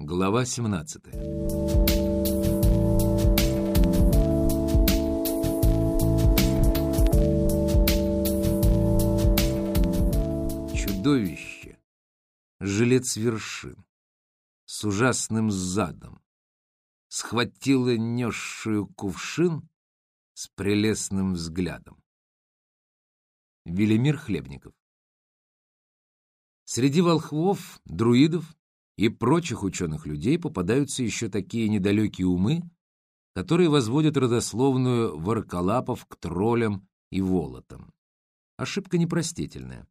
Глава 17 Чудовище, жилец вершин, с ужасным задом, схватило несшую кувшин с прелестным взглядом. Велимир Хлебников. Среди волхвов, друидов и прочих ученых людей попадаются еще такие недалекие умы, которые возводят родословную Варкалапов к троллям и волотам. Ошибка непростительная,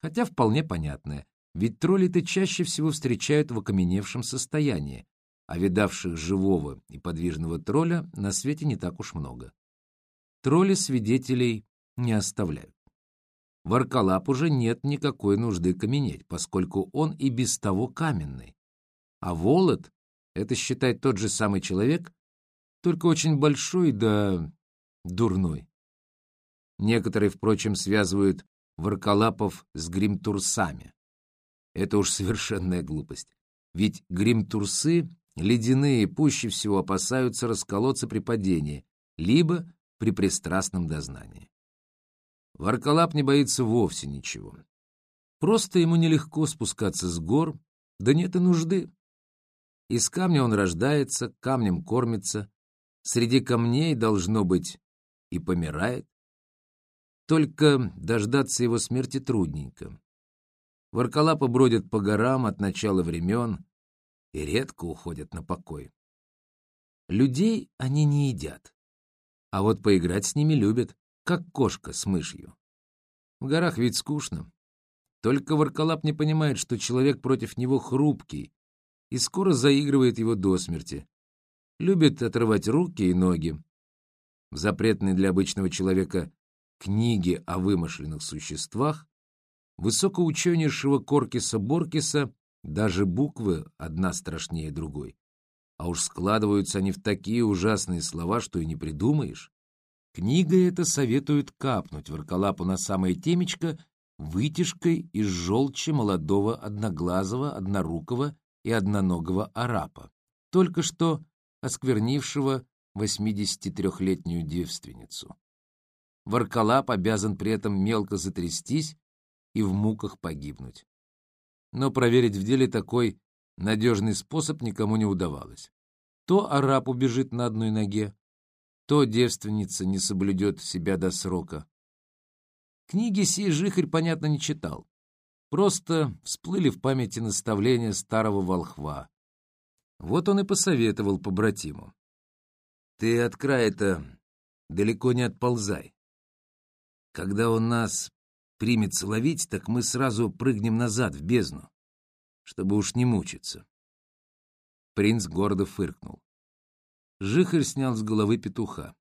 хотя вполне понятная, ведь тролли-то чаще всего встречают в окаменевшем состоянии, а видавших живого и подвижного тролля на свете не так уж много. Тролли свидетелей не оставляют. Варкалап уже нет никакой нужды каменеть, поскольку он и без того каменный. А Волод — это, считай, тот же самый человек, только очень большой да дурной. Некоторые, впрочем, связывают Варкалапов с гримтурсами. Это уж совершенная глупость. Ведь гримтурсы ледяные пуще всего опасаются расколоться при падении, либо при пристрастном дознании. Варкалап не боится вовсе ничего. Просто ему нелегко спускаться с гор, да нет и нужды. Из камня он рождается, камнем кормится, среди камней, должно быть, и помирает. Только дождаться его смерти трудненько. Варкалапы бродят по горам от начала времен и редко уходят на покой. Людей они не едят, а вот поиграть с ними любят как кошка с мышью. В горах ведь скучно. Только Варкалап не понимает, что человек против него хрупкий и скоро заигрывает его до смерти. Любит отрывать руки и ноги. В запретной для обычного человека книге о вымышленных существах высокоученейшего Коркиса-Боркиса даже буквы одна страшнее другой. А уж складываются они в такие ужасные слова, что и не придумаешь. Книга эта советует капнуть Варкалапу на самое темечко вытяжкой из желчи молодого одноглазого, однорукого и одноногого арапа, только что осквернившего 83-летнюю девственницу. Варкалап обязан при этом мелко затрястись и в муках погибнуть. Но проверить в деле такой надежный способ никому не удавалось. То араб убежит на одной ноге, то девственница не соблюдет себя до срока. Книги сей жихарь, понятно, не читал. Просто всплыли в памяти наставления старого волхва. Вот он и посоветовал побратиму. «Ты от края-то далеко не отползай. Когда он нас примется ловить, так мы сразу прыгнем назад, в бездну, чтобы уж не мучиться». Принц гордо фыркнул. Жихарь снял с головы петуха.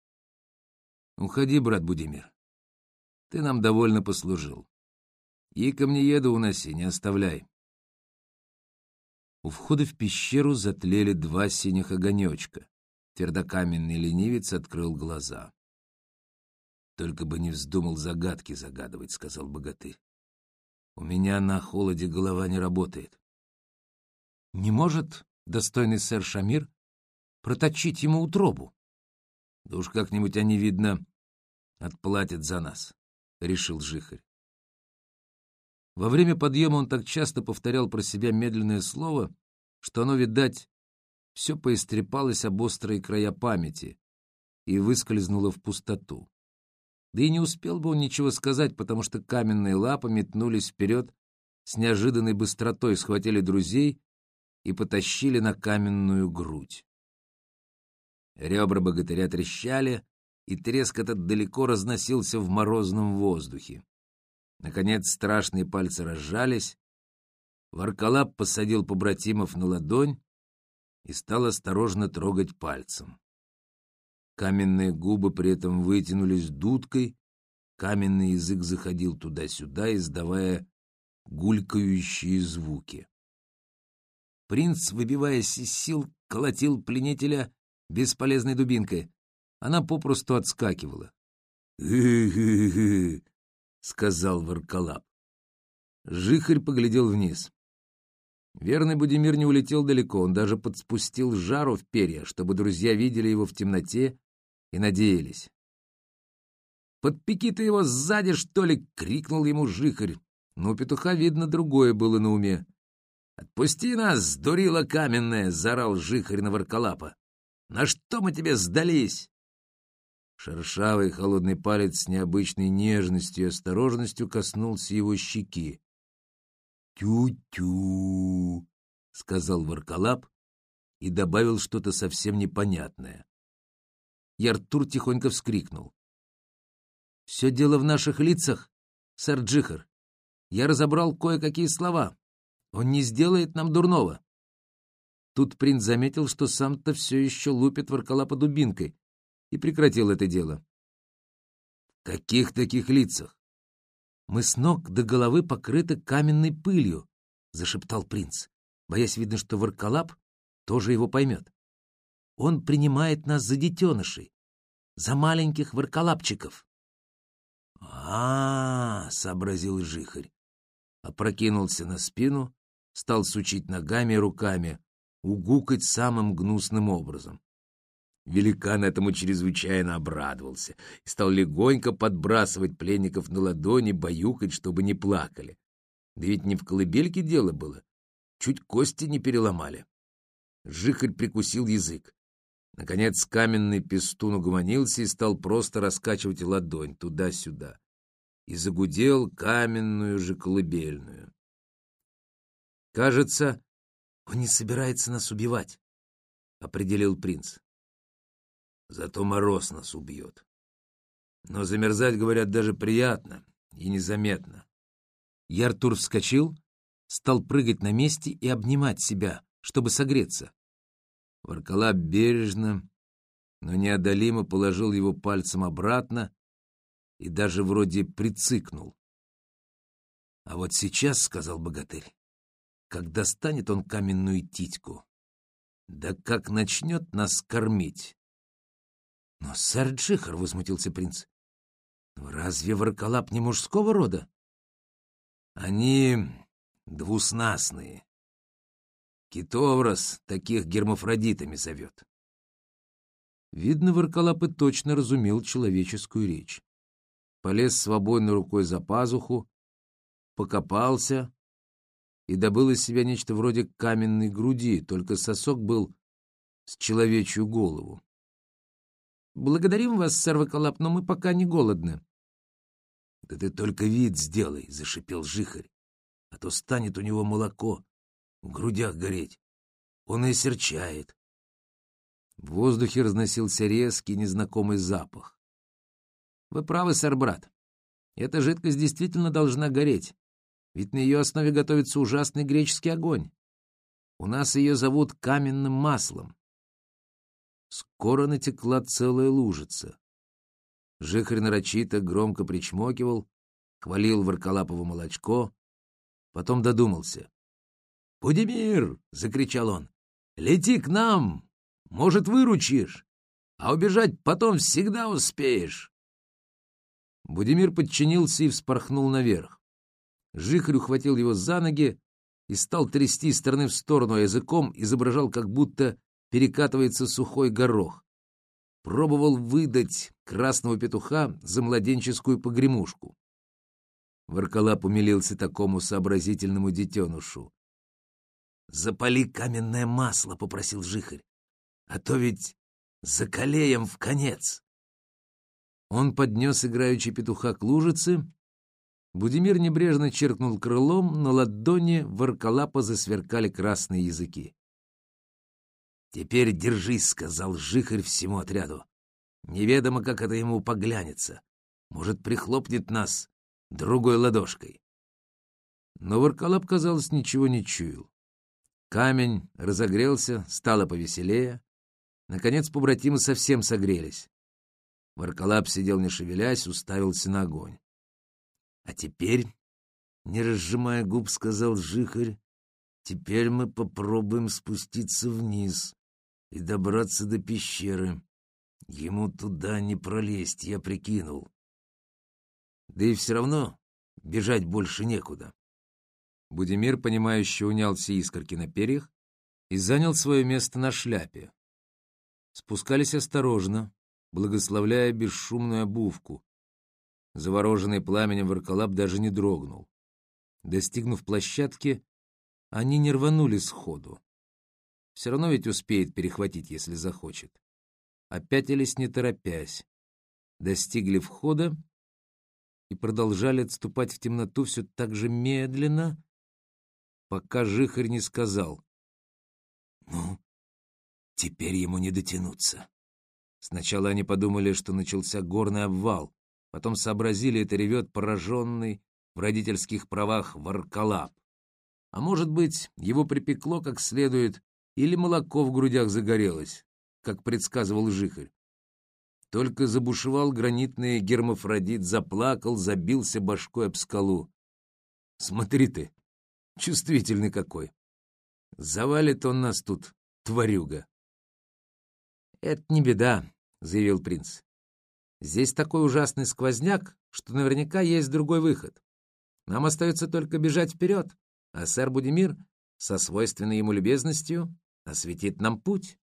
«Уходи, брат Будимир. Ты нам довольно послужил. И ко мне еду уноси, не оставляй». У входа в пещеру затлели два синих огонечка. Твердокаменный ленивец открыл глаза. «Только бы не вздумал загадки загадывать», — сказал богатырь. «У меня на холоде голова не работает». «Не может достойный сэр Шамир проточить ему утробу. Да уж как-нибудь они, видно, отплатят за нас, — решил Жихарь. Во время подъема он так часто повторял про себя медленное слово, что оно, видать, все поистрепалось об острые края памяти и выскользнуло в пустоту. Да и не успел бы он ничего сказать, потому что каменные лапы метнулись вперед, с неожиданной быстротой схватили друзей и потащили на каменную грудь. Ребра богатыря трещали, и треск этот далеко разносился в морозном воздухе. Наконец страшные пальцы разжались. Варкалап посадил побратимов на ладонь и стал осторожно трогать пальцем. Каменные губы при этом вытянулись дудкой, каменный язык заходил туда-сюда, издавая гулькающие звуки. Принц, выбиваясь из сил, колотил пленителя бесполезной дубинкой. Она попросту отскакивала. «Хы-хы-хы», — сказал Варкалап. Жихарь поглядел вниз. Верный Будимир не улетел далеко, он даже подспустил жару в перья, чтобы друзья видели его в темноте и надеялись. «Подпеки ты его сзади, что ли!» — крикнул ему жихарь. Но у петуха, видно, другое было на уме. «Отпусти нас, дурила каменная!» — заорал жихарь на Варкалапа. «На что мы тебе сдались?» Шершавый холодный палец с необычной нежностью и осторожностью коснулся его щеки. «Тю-тю!» — сказал Варкалап и добавил что-то совсем непонятное. И Артур тихонько вскрикнул. «Все дело в наших лицах, сэр Джихар. Я разобрал кое-какие слова. Он не сделает нам дурного». Тут принц заметил, что сам-то все еще лупит Варкалапа дубинкой, и прекратил это дело. «В каких таких лицах?» Мы с ног до головы покрыты каменной пылью, — зашептал принц, боясь, видно, что Варкалап тоже его поймет. Он принимает нас за детенышей, за маленьких варкалапчиков. А, -а, -а сообразил Жихарь, опрокинулся на спину, стал сучить ногами и руками, угукать самым гнусным образом. Великан этому чрезвычайно обрадовался и стал легонько подбрасывать пленников на ладони, баюкать, чтобы не плакали. Да ведь не в колыбельке дело было. Чуть кости не переломали. Жихарь прикусил язык. Наконец каменный пестун угомонился и стал просто раскачивать ладонь туда-сюда. И загудел каменную же колыбельную. «Кажется, он не собирается нас убивать», — определил принц. Зато мороз нас убьет. Но замерзать, говорят, даже приятно и незаметно. Яртур вскочил, стал прыгать на месте и обнимать себя, чтобы согреться. Варкалап бережно, но неодолимо положил его пальцем обратно и даже вроде прицикнул. — А вот сейчас, — сказал богатырь, — как достанет он каменную титьку, да как начнет нас кормить, «Но, сэр Джихар», — возмутился принц, — «разве Варкалап не мужского рода?» «Они двуснастные. Китоврос таких гермафродитами зовет». Видно, Варкалап и точно разумел человеческую речь. Полез свободной рукой за пазуху, покопался и добыл из себя нечто вроде каменной груди, только сосок был с человечью голову. Благодарим вас, сэр Вакалап, но мы пока не голодны. — Да ты только вид сделай, — зашипел жихарь, — а то станет у него молоко в грудях гореть. Он и серчает. В воздухе разносился резкий незнакомый запах. — Вы правы, сэр, брат. Эта жидкость действительно должна гореть, ведь на ее основе готовится ужасный греческий огонь. У нас ее зовут каменным маслом. Скоро натекла целая лужица. Жихарь нарочито громко причмокивал, хвалил Варкалапово молочко, потом додумался. «Будимир!» — закричал он. «Лети к нам! Может, выручишь, а убежать потом всегда успеешь!» Будимир подчинился и вспорхнул наверх. Жихарь ухватил его за ноги и стал трясти из стороны в сторону, а языком изображал, как будто перекатывается сухой горох. Пробовал выдать красного петуха за младенческую погремушку. Варкалап умилился такому сообразительному детенушу. «Запали каменное масло», — попросил жихарь, — «а то ведь закалеем в конец». Он поднес играючи петуха к лужице. Будимир небрежно черкнул крылом, на ладони Варкалапа засверкали красные языки. «Теперь держись», — сказал Жихарь всему отряду. «Неведомо, как это ему поглянется. Может, прихлопнет нас другой ладошкой». Но Варкалап, казалось, ничего не чуял. Камень разогрелся, стало повеселее. Наконец побратимы совсем согрелись. Варкалап сидел не шевелясь, уставился на огонь. — А теперь, не разжимая губ, сказал Жихарь, — теперь мы попробуем спуститься вниз и добраться до пещеры. Ему туда не пролезть, я прикинул. Да и все равно бежать больше некуда. Будимир, понимающе унял все искорки на перьях и занял свое место на шляпе. Спускались осторожно, благословляя бесшумную обувку. Завороженный пламенем Варкалап даже не дрогнул. Достигнув площадки, они не рванули сходу. Все равно ведь успеет перехватить, если захочет. Опятились не торопясь. Достигли входа и продолжали отступать в темноту все так же медленно, пока Жихарь не сказал. «Ну, теперь ему не дотянуться». Сначала они подумали, что начался горный обвал, потом сообразили, это ревет пораженный в родительских правах Варкалап. А может быть, его припекло как следует, или молоко в грудях загорелось, как предсказывал Жихарь. Только забушевал гранитный гермафродит, заплакал, забился башкой об скалу. Смотри ты, чувствительный какой. Завалит он нас тут, тварюга. «Это не беда», — заявил принц. «Здесь такой ужасный сквозняк, что наверняка есть другой выход. Нам остается только бежать вперед, а сэр Будимир со свойственной ему любезностью осветит нам путь».